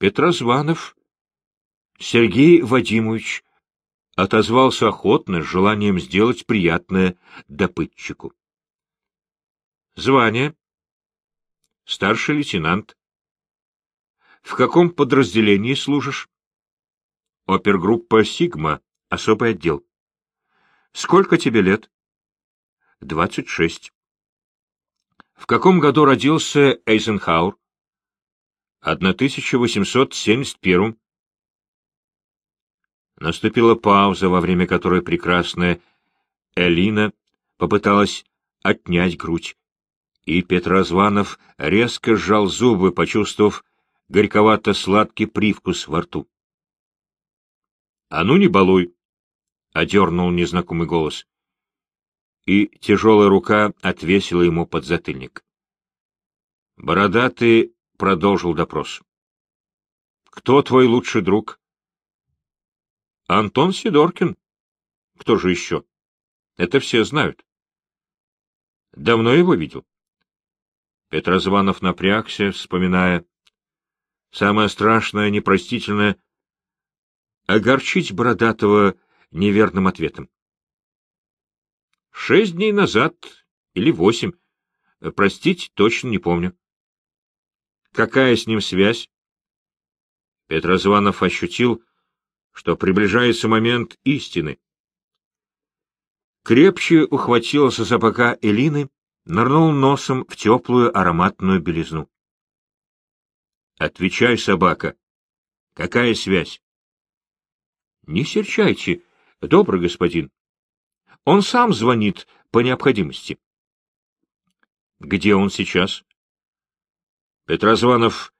Петрозванов Сергей Вадимович отозвался охотно, с желанием сделать приятное допытчику. Звание? Старший лейтенант. В каком подразделении служишь? Опергруппа «Сигма», особый отдел. Сколько тебе лет? Двадцать шесть. В каком году родился Эйзенхауэр? 1871. Наступила пауза, во время которой прекрасная Элина попыталась отнять грудь, и Петрозванов резко сжал зубы, почувствовав горьковато-сладкий привкус во рту. — А ну не балуй! — одернул незнакомый голос. И тяжелая рука отвесила ему подзатыльник. Бородатый продолжил допрос. — Кто твой лучший друг? — Антон Сидоркин. Кто же еще? Это все знают. — Давно его видел? Петрозванов напрягся, вспоминая. Самое страшное, непростительное — огорчить Бородатого неверным ответом. Шесть дней назад или восемь. Простить точно не помню. Какая с ним связь? Петрозванов ощутил, что приближается момент истины. Крепче ухватился за бока Элины, нырнул носом в теплую ароматную белизну. — Отвечай, собака. Какая связь? — Не серчайте, добрый господин. Он сам звонит по необходимости. Где он сейчас? Петрозванов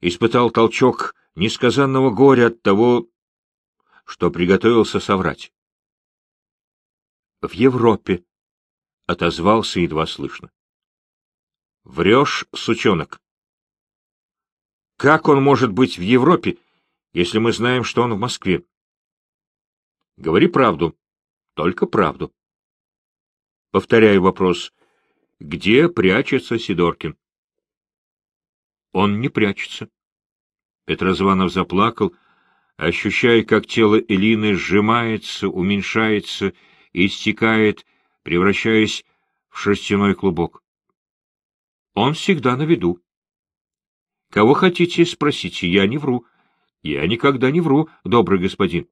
испытал толчок несказанного горя от того, что приготовился соврать. В Европе, — отозвался едва слышно. — Врешь, сучонок. Как он может быть в Европе, если мы знаем, что он в Москве? Говори правду, только правду. Повторяю вопрос. Где прячется Сидоркин? Он не прячется. Петрозванов заплакал, ощущая, как тело Элины сжимается, уменьшается истекает, превращаясь в шерстяной клубок. Он всегда на виду. Кого хотите, спросите, я не вру. Я никогда не вру, добрый господин.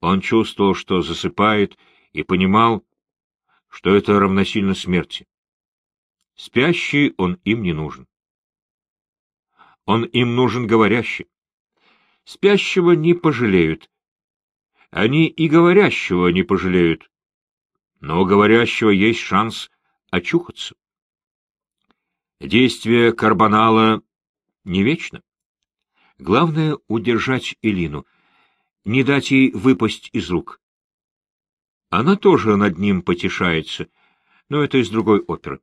Он чувствовал, что засыпает, и понимал, что это равносильно смерти. Спящий он им не нужен. Он им нужен говорящий. Спящего не пожалеют. Они и говорящего не пожалеют. Но у говорящего есть шанс очухаться. Действие карбонала не вечно. Главное — удержать Элину — не дать ей выпасть из рук. Она тоже над ним потешается, но это из другой оперы.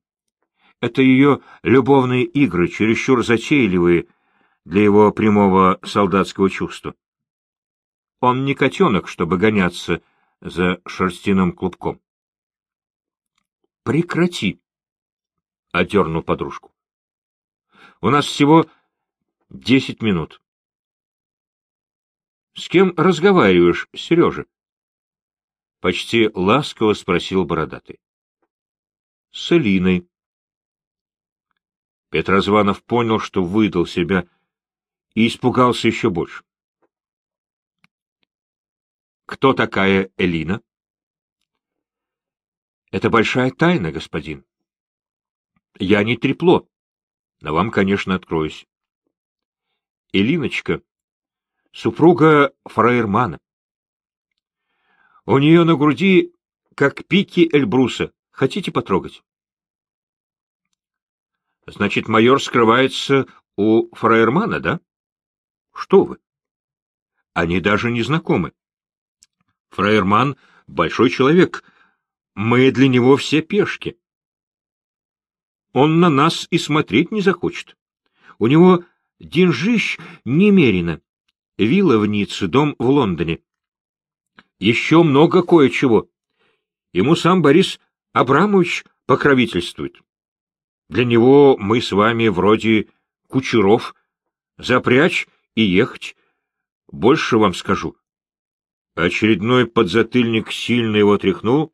Это ее любовные игры, чересчур затейливые для его прямого солдатского чувства. Он не котенок, чтобы гоняться за шерстяным клубком. — Прекрати! — одернул подружку. — У нас всего десять минут. — С кем разговариваешь, Сережа? — почти ласково спросил бородатый. — С Элиной. Петрозванов понял, что выдал себя, и испугался еще больше. — Кто такая Элина? — Это большая тайна, господин. Я не трепло, но вам, конечно, откроюсь. Элиночка супруга фраермана. У нее на груди, как пики Эльбруса. Хотите потрогать? Значит, майор скрывается у фраермана, да? Что вы? Они даже не знакомы. Фраерман — большой человек. Мы для него все пешки. Он на нас и смотреть не захочет. У него деньжищ немерено вилла в Ницце, дом в Лондоне. Еще много кое-чего. Ему сам Борис Абрамович покровительствует. Для него мы с вами вроде кучеров, Запрячь и ехать. Больше вам скажу. Очередной подзатыльник сильно его тряхнул,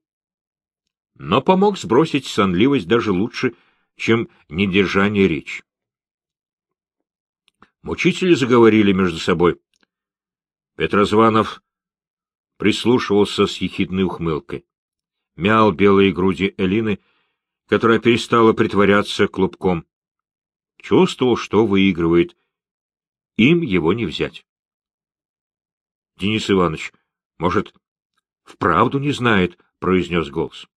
но помог сбросить сонливость даже лучше, чем недержание речи. Мучители заговорили между собой. Петрозванов прислушивался с ехидной ухмылкой. Мял белые груди Элины, которая перестала притворяться клубком. Чувствовал, что выигрывает. Им его не взять. — Денис Иванович, может, вправду не знает, — произнес голос.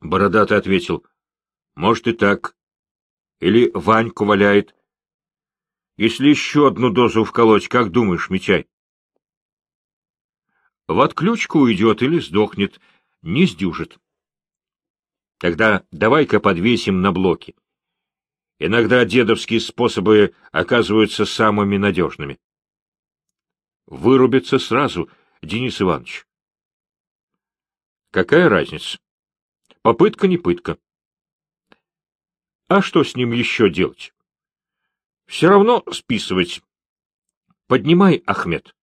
Бородатый ответил, — может и так. Или Ваньку валяет. Если еще одну дозу вколоть, как думаешь, Митяй? В отключку уйдет или сдохнет, не сдюжит. Тогда давай-ка подвесим на блоки. Иногда дедовские способы оказываются самыми надежными. Вырубится сразу, Денис Иванович. Какая разница? Попытка не пытка. А что с ним еще делать? Все равно списывать. Поднимай, Ахмед.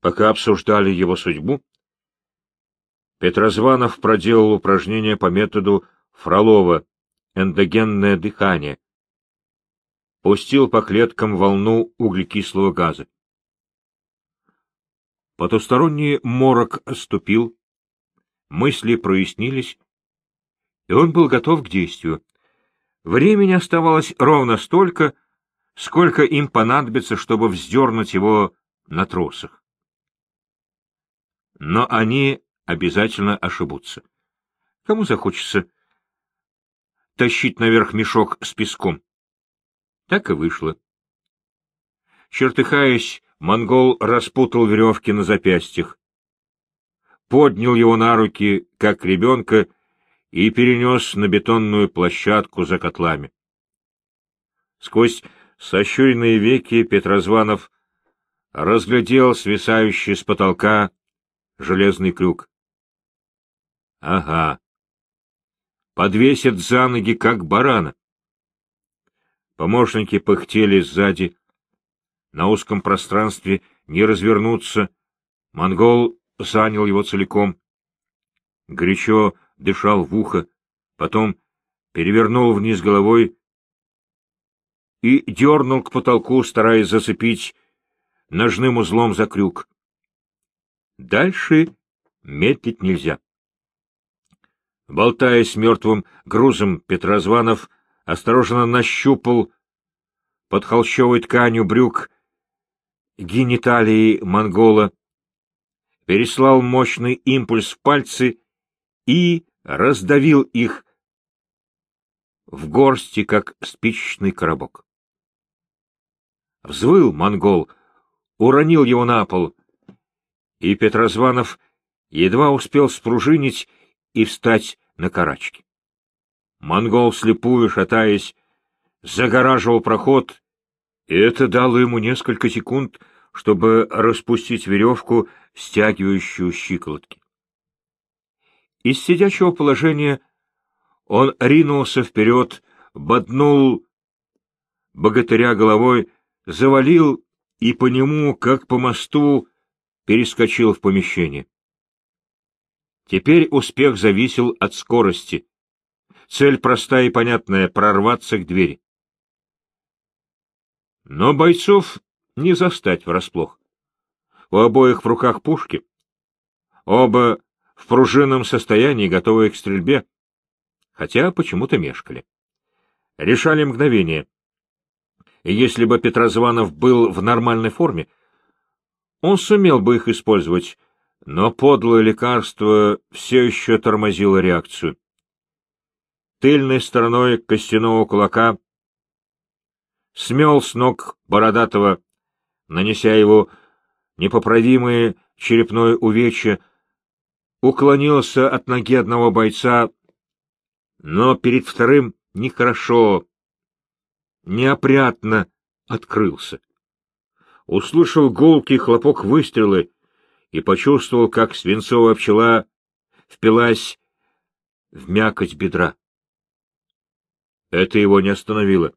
Пока обсуждали его судьбу, Петрозванов проделал упражнение по методу Фролова «Эндогенное дыхание». Пустил по клеткам волну углекислого газа. Потусторонний морок оступил, мысли прояснились, и он был готов к действию. Времени оставалось ровно столько, сколько им понадобится, чтобы вздернуть его на тросах. Но они обязательно ошибутся. Кому захочется тащить наверх мешок с песком? Так и вышло. Чертыхаясь, монгол распутал веревки на запястьях, поднял его на руки, как ребенка, и перенес на бетонную площадку за котлами. Сквозь сощуренные веки Петрозванов разглядел свисающий с потолка железный крюк. Ага. Подвесят за ноги, как барана. Помощники пыхтели сзади. На узком пространстве не развернуться. Монгол занял его целиком. Горячо дышал в ухо, потом перевернул вниз головой и дернул к потолку, стараясь зацепить ножным узлом за крюк. Дальше медлить нельзя. Болтаясь мертвым грузом, Петрозванов осторожно нащупал под холщовой тканью брюк гениталии монгола, переслал мощный импульс в пальцы и раздавил их в горсти, как спичечный коробок. Взвыл монгол, уронил его на пол, и Петрозванов едва успел спружинить и встать на карачки. Монгол, слепую шатаясь, загораживал проход, и это дало ему несколько секунд, чтобы распустить веревку, стягивающую щиколотки. Из сидячего положения он ринулся вперед, боднул богатыря головой, завалил и по нему, как по мосту, перескочил в помещение. Теперь успех зависел от скорости. Цель простая и понятная — прорваться к двери. Но бойцов не застать врасплох. У обоих в руках пушки. Оба в пружинном состоянии, готовые к стрельбе, хотя почему-то мешкали. Решали мгновение. Если бы Петрозванов был в нормальной форме, он сумел бы их использовать, но подлое лекарство все еще тормозило реакцию. Тыльной стороной костяного кулака смел с ног Бородатого, нанеся его непоправимые черепное увечье, уклонился от ноги одного бойца, но перед вторым нехорошо, неопрятно открылся. Услышал гулкий хлопок выстрелы и почувствовал, как свинцовая пчела впилась в мякоть бедра. Это его не остановило.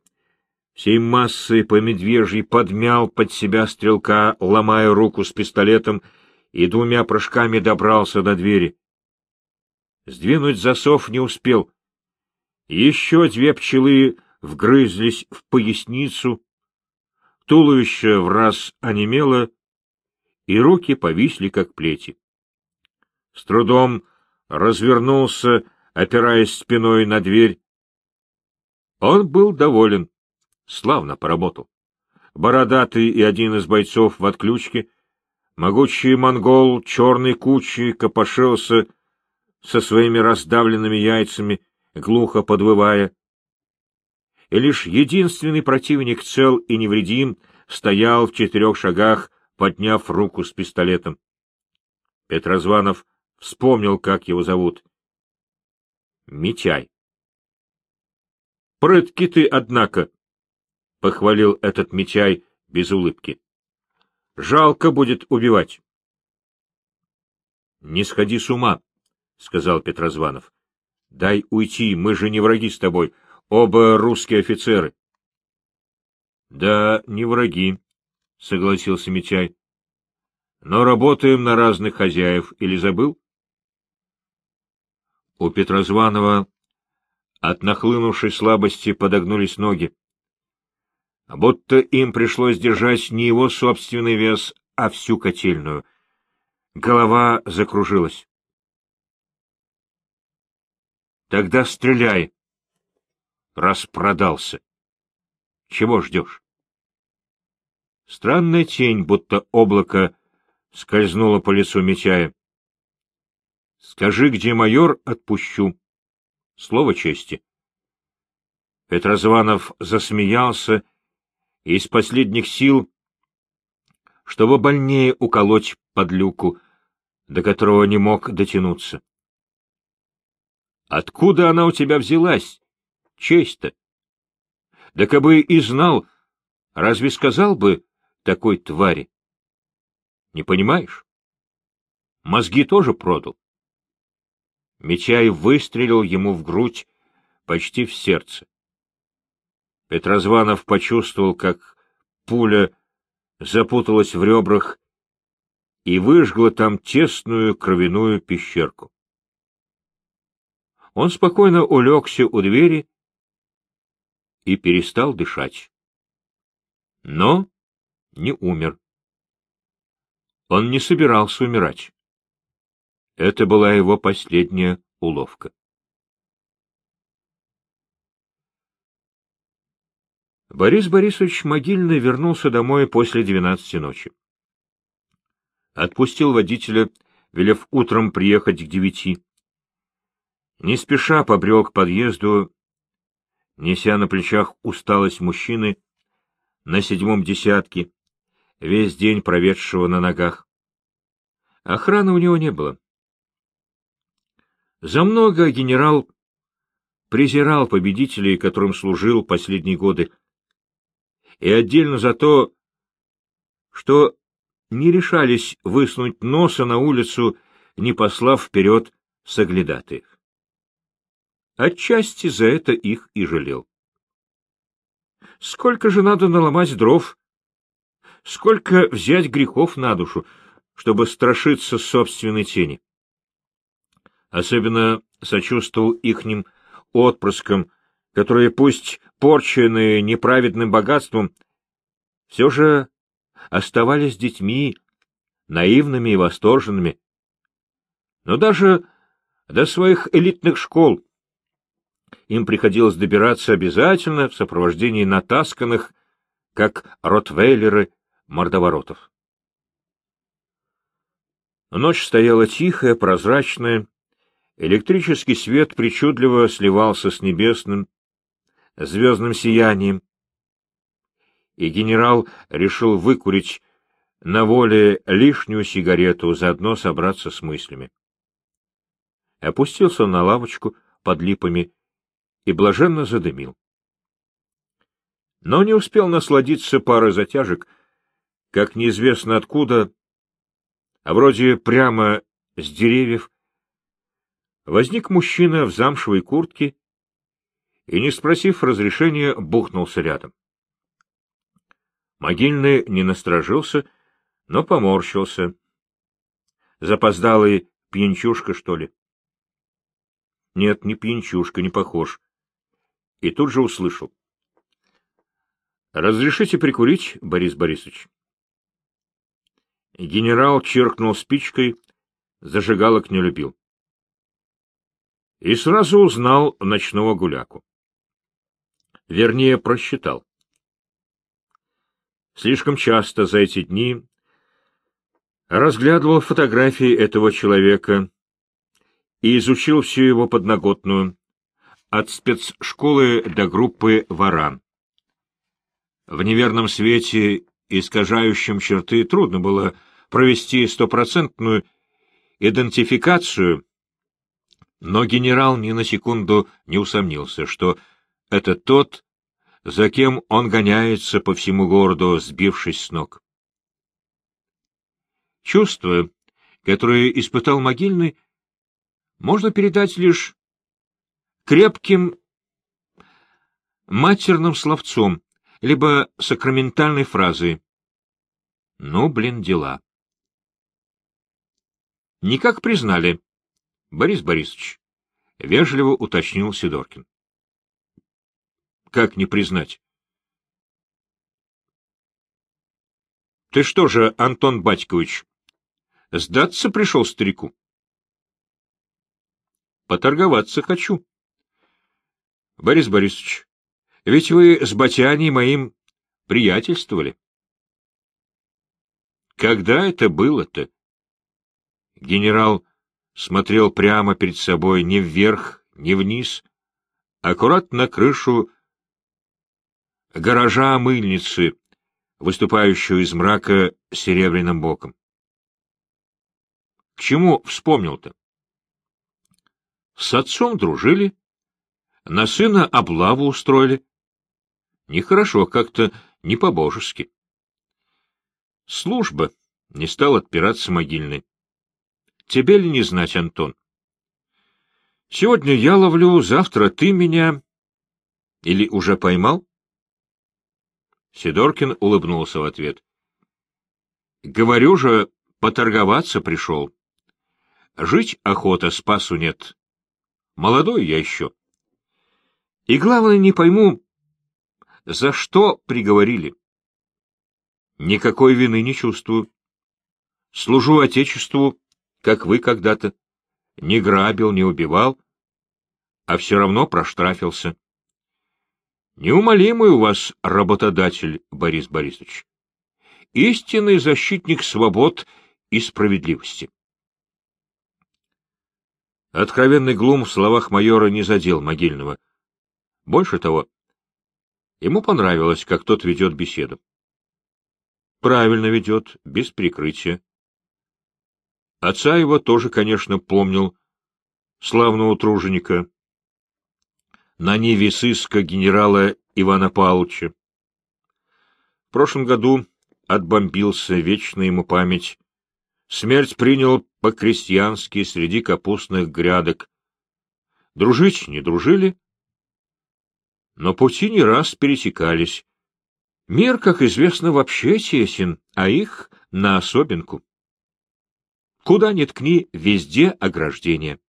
всей массой по медвежьей подмял под себя стрелка, ломая руку с пистолетом, и двумя прыжками добрался до двери. Сдвинуть засов не успел. Еще две пчелы вгрызлись в поясницу, туловище в раз онемело, и руки повисли, как плети. С трудом развернулся, опираясь спиной на дверь. Он был доволен, славно поработал. Бородатый и один из бойцов в отключке, могучий монгол черной кучей копошился со своими раздавленными яйцами, глухо подвывая. И лишь единственный противник цел и невредим стоял в четырех шагах, подняв руку с пистолетом. Петрозванов вспомнил, как его зовут. Митяй. — Прытки ты, однако, — похвалил этот Митяй без улыбки. — Жалко будет убивать. — Не сходи с ума, — сказал Петрозванов. — Дай уйти, мы же не враги с тобой, оба русские офицеры. — Да, не враги, — согласился Митяй. — Но работаем на разных хозяев, или забыл? У Петрозванова от нахлынувшей слабости подогнулись ноги. Будто им пришлось держать не его собственный вес, а всю котельную. Голова закружилась. Тогда стреляй. Распродался. Чего ждешь? Странная тень, будто облако, скользнула по лицу Митяя. Скажи, где майор, отпущу. Слово чести. Петрозванов засмеялся и из последних сил, чтобы больнее уколоть под люку, до которого не мог дотянуться. Откуда она у тебя взялась? Честь-то. Да кабы и знал, разве сказал бы такой твари? Не понимаешь? Мозги тоже продал. Мечай выстрелил ему в грудь, почти в сердце. Петрозванов почувствовал, как пуля запуталась в ребрах и выжгла там тесную кровяную пещерку. Он спокойно улегся у двери и перестал дышать. Но не умер. Он не собирался умирать. Это была его последняя уловка. Борис Борисович Могильный вернулся домой после двенадцати ночи. Отпустил водителя, велев утром приехать к девяти. Не спеша побрел к подъезду, неся на плечах усталость мужчины на седьмом десятке, весь день проведшего на ногах. Охраны у него не было. За много генерал презирал победителей, которым служил последние годы, и отдельно за то, что не решались высунуть носа на улицу, не послав вперед соглядатаев. Отчасти за это их и жалел. Сколько же надо наломать дров? Сколько взять грехов на душу, чтобы страшиться собственной тени? Особенно сочувствовал ихним отпрыскам, которые, пусть порченные неправедным богатством, все же оставались детьми, наивными и восторженными. Но даже до своих элитных школ им приходилось добираться обязательно в сопровождении натасканных, как ротвейлеры, мордоворотов. Ночь стояла тихая, прозрачная, электрический свет причудливо сливался с небесным, звездным сиянием, и генерал решил выкурить на воле лишнюю сигарету, заодно собраться с мыслями. Опустился на лавочку под липами и блаженно задымил. Но не успел насладиться парой затяжек, как неизвестно откуда, а вроде прямо с деревьев, возник мужчина в замшевой куртке и, не спросив разрешения, бухнулся рядом. Могильный не насторожился, но поморщился. Запоздалый пьянчушка, что ли? Нет, не пьянчушка, не похож. И тут же услышал. Разрешите прикурить, Борис Борисович? Генерал чиркнул спичкой, зажигалок не любил. И сразу узнал ночного гуляку. Вернее, просчитал. Слишком часто за эти дни разглядывал фотографии этого человека и изучил всю его подноготную, от спецшколы до группы «Варан». В неверном свете, искажающем черты, трудно было провести стопроцентную идентификацию, но генерал ни на секунду не усомнился, что это тот, за кем он гоняется по всему городу, сбившись с ног. Чувство, которое испытал Могильный, можно передать лишь крепким матерным словцом, либо сакраментальной фразой. Ну, блин, дела. Никак признали, Борис Борисович, — вежливо уточнил Сидоркин. Как не признать? Ты что же, Антон Батькович, Сдаться пришел старику. Поторговаться хочу. Борис Борисович, ведь вы с Батяней моим приятельствовали. Когда это было-то? Генерал смотрел прямо перед собой, не вверх, не вниз, аккуратно на крышу гаража мыльницы, выступающую из мрака серебряным боком. К чему вспомнил-то? С отцом дружили, на сына облаву устроили. Нехорошо, как-то не по-божески. Служба, не стал отпираться могильный. Тебе ли не знать, Антон? Сегодня я ловлю, завтра ты меня... Или уже поймал? Сидоркин улыбнулся в ответ. — Говорю же, поторговаться пришел. Жить охота, спасу нет. Молодой я еще. И главное, не пойму, за что приговорили. Никакой вины не чувствую. Служу Отечеству, как вы когда-то. Не грабил, не убивал, а все равно проштрафился. Неумолимый у вас работодатель, Борис Борисович. Истинный защитник свобод и справедливости. Откровенный глум в словах майора не задел могильного. Больше того, ему понравилось, как тот ведет беседу. Правильно ведет, без прикрытия. Отца его тоже, конечно, помнил, славного труженика, на ниве сыска генерала Ивана Павловича. В прошлом году отбомбился, вечно ему память, Смерть принял по-крестьянски среди капустных грядок. Дружить не дружили, но пути не раз пересекались. Мир, как известно, вообще тесен, а их на особенку. Куда ни ткни, везде ограждение.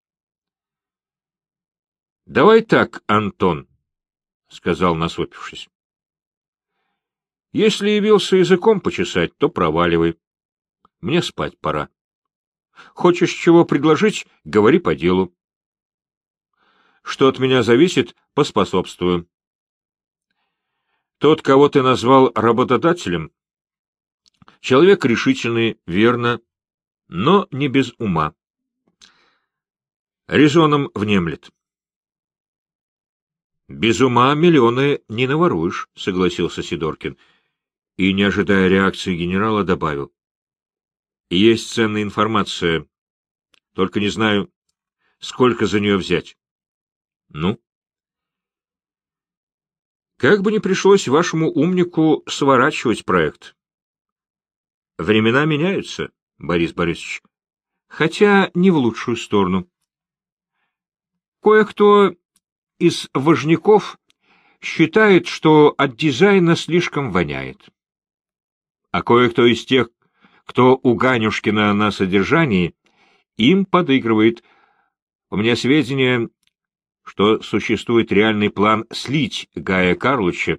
— Давай так, Антон, — сказал, насупившись. — Если явился языком почесать, то проваливай. Мне спать пора. Хочешь чего предложить, говори по делу. Что от меня зависит, поспособствую. Тот, кого ты назвал работодателем, человек решительный, верно, но не без ума. Резоном внемлет. Без ума миллионы не наворуешь, согласился Сидоркин, и, не ожидая реакции генерала, добавил. Есть ценная информация. Только не знаю, сколько за нее взять. Ну? Как бы ни пришлось вашему умнику сворачивать проект. Времена меняются, Борис Борисович, хотя не в лучшую сторону. Кое-кто из важняков считает, что от дизайна слишком воняет. а кое-кто из тех, кто у Ганюшкина на содержании, им подыгрывает. У меня сведения, что существует реальный план слить Гая Карловича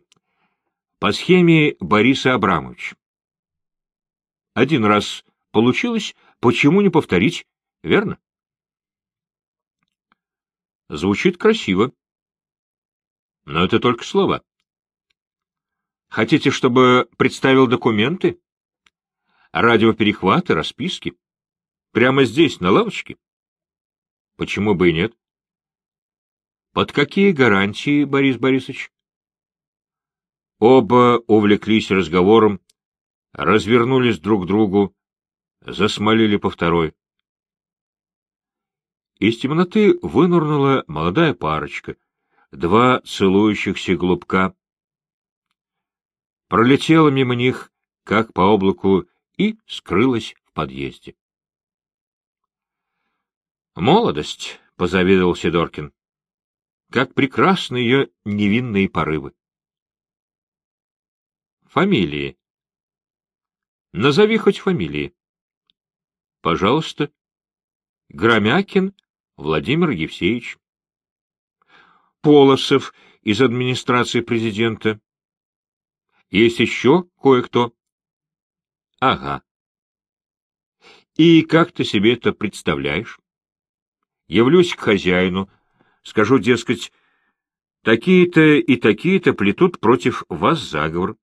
по схеме Бориса Абрамовича. Один раз получилось, почему не повторить, верно? Звучит красиво. Но это только слова. Хотите, чтобы представил документы? Радиоперехваты, расписки? Прямо здесь, на лавочке? Почему бы и нет? Под какие гарантии, Борис Борисович? Оба увлеклись разговором, развернулись друг к другу, засмолили по второй. Из темноты вынурнула молодая парочка, два целующихся голубка. Пролетела мимо них, как по облаку, и скрылась в подъезде. «Молодость», — позавидовал Сидоркин, — «как прекрасны ее невинные порывы». «Фамилии», Назови хоть фамилии. Пожалуйста. Громякин Владимир Евсеевич. Полосов из администрации президента. Есть еще кое-кто? Ага. И как ты себе это представляешь? Явлюсь к хозяину, скажу, дескать, такие-то и такие-то плетут против вас заговор.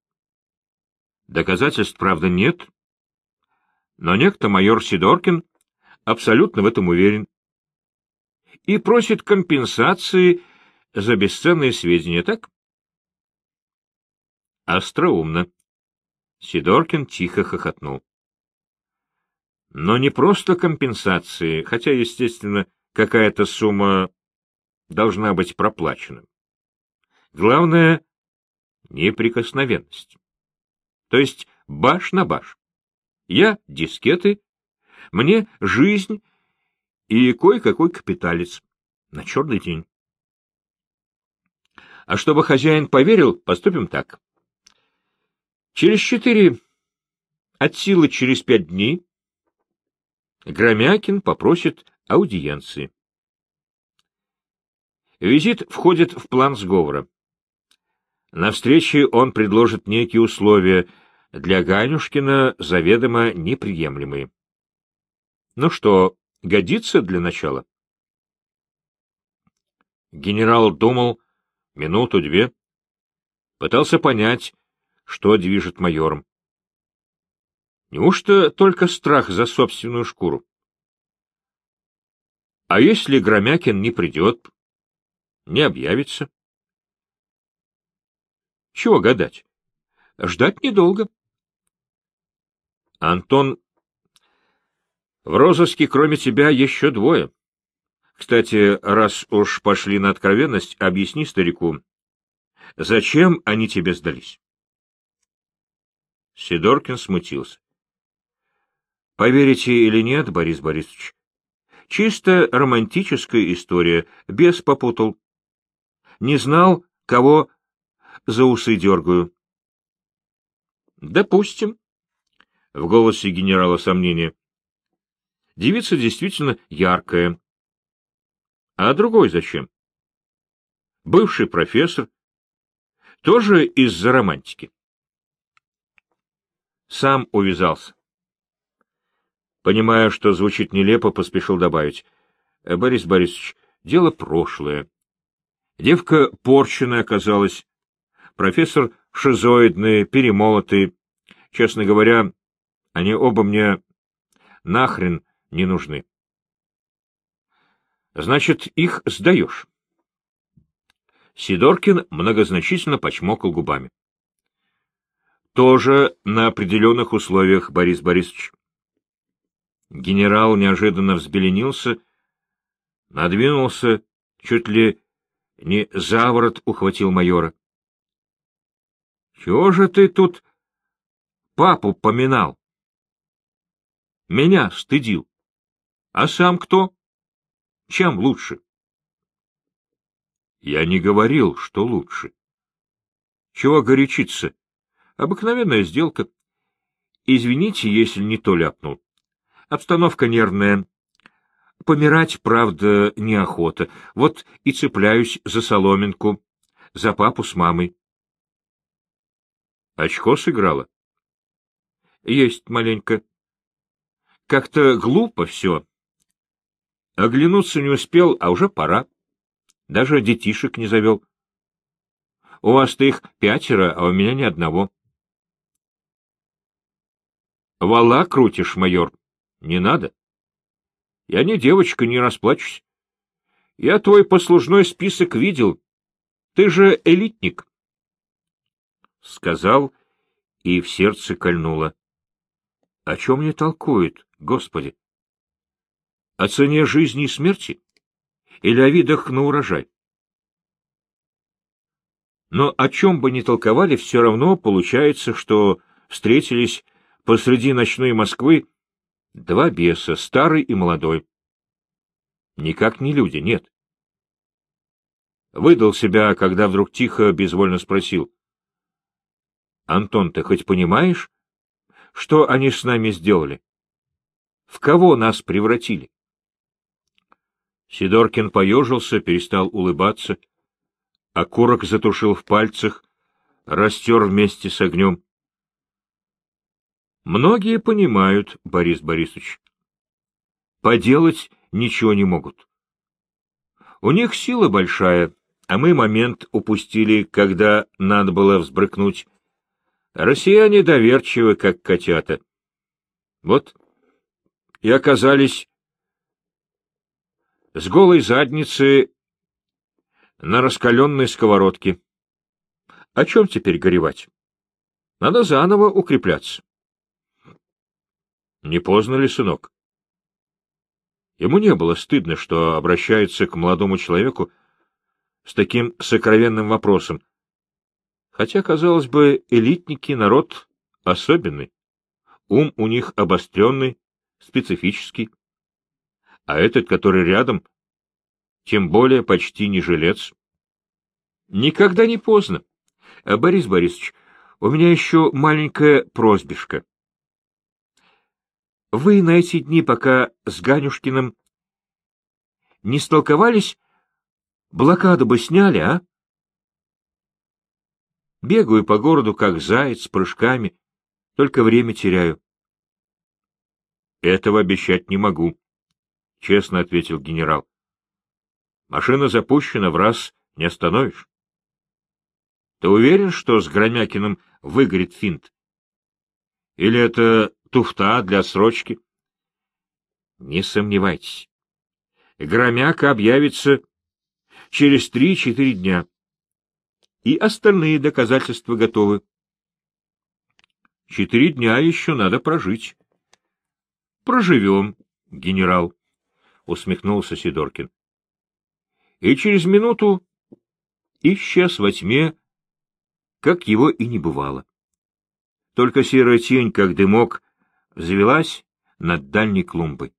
Доказательств, правда, нет, но некто майор Сидоркин абсолютно в этом уверен и просит компенсации за бесценные сведения, так? Остроумно. Сидоркин тихо хохотнул. Но не просто компенсации, хотя, естественно, какая-то сумма должна быть проплачена. Главное — неприкосновенность то есть баш на баш. Я — дискеты, мне — жизнь и кое-какой капиталец на черный день. А чтобы хозяин поверил, поступим так. Через четыре, от силы через пять дней, Громякин попросит аудиенции. Визит входит в план сговора. На встрече он предложит некие условия, для Ганюшкина заведомо неприемлемые. Ну что, годится для начала? Генерал думал минуту-две, пытался понять, что движет майором. Неужто только страх за собственную шкуру? А если Громякин не придет, не объявится? Чего гадать? Ждать недолго. Антон, в розыске кроме тебя еще двое. Кстати, раз уж пошли на откровенность, объясни старику, зачем они тебе сдались? Сидоркин смутился. Поверите или нет, Борис Борисович, чисто романтическая история, без попутал. Не знал, кого за усы дергаю. Допустим. В голосе генерала сомнения. Девица действительно яркая. А другой зачем? Бывший профессор. Тоже из-за романтики. Сам увязался. Понимая, что звучит нелепо, поспешил добавить. Борис Борисович, дело прошлое. Девка порченная оказалась, профессор шизоидный, перемолотый. Честно говоря, они оба мне нахрен не нужны. Значит, их сдаешь. Сидоркин многозначительно почмокал губами. Тоже на определенных условиях, Борис Борисович. Генерал неожиданно взбеленился, надвинулся, чуть ли не заворот ухватил майора. Чего же ты тут папу поминал? Меня стыдил. А сам кто? Чем лучше? Я не говорил, что лучше. Чего горячиться? Обыкновенная сделка. Извините, если не то ляпнул. Обстановка нервная. Помирать, правда, неохота. Вот и цепляюсь за соломинку, за папу с мамой. Очко сыграла? Есть маленько. Как-то глупо все. Оглянуться не успел, а уже пора. Даже детишек не завел. У вас-то их пятеро, а у меня ни одного. Вала крутишь, майор. Не надо. Я не девочка, не расплачусь. Я твой послужной список видел. Ты же элитник. Сказал, и в сердце кольнуло. О чем мне толкует, Господи? О цене жизни и смерти? Или о видах на урожай? Но о чем бы ни толковали, все равно получается, что встретились посреди ночной Москвы два беса, старый и молодой. Никак не люди, нет. Выдал себя, когда вдруг тихо, безвольно спросил. — Антон, ты хоть понимаешь, что они с нами сделали? В кого нас превратили? Сидоркин поежился, перестал улыбаться. Окурок затушил в пальцах, растер вместе с огнем. Многие понимают, Борис Борисович. Поделать ничего не могут. У них сила большая, а мы момент упустили, когда надо было взбрыкнуть. Россияне доверчивы, как котята. Вот и оказались с голой задницы на раскаленной сковородке. О чем теперь горевать? Надо заново укрепляться. Не поздно ли, сынок? Ему не было стыдно, что обращается к молодому человеку с таким сокровенным вопросом. Хотя, казалось бы, элитники — народ особенный. Ум у них обостренный, специфический а этот, который рядом, тем более почти не жилец. Никогда не поздно. Борис Борисович, у меня еще маленькая просьбишка. Вы на эти дни, пока с Ганюшкиным не столковались, блокаду бы сняли, а? Бегаю по городу, как заяц, с прыжками, только время теряю. Этого обещать не могу честно ответил генерал. Машина запущена, в раз не остановишь. Ты уверен, что с Громякиным выгорит финт? Или это туфта для срочки? Не сомневайтесь. Громяка объявится через три-четыре дня. И остальные доказательства готовы. Четыре дня еще надо прожить. Проживем, генерал. — усмехнулся Сидоркин. И через минуту исчез во тьме, как его и не бывало. Только серая тень, как дымок, завелась над дальней клумбой.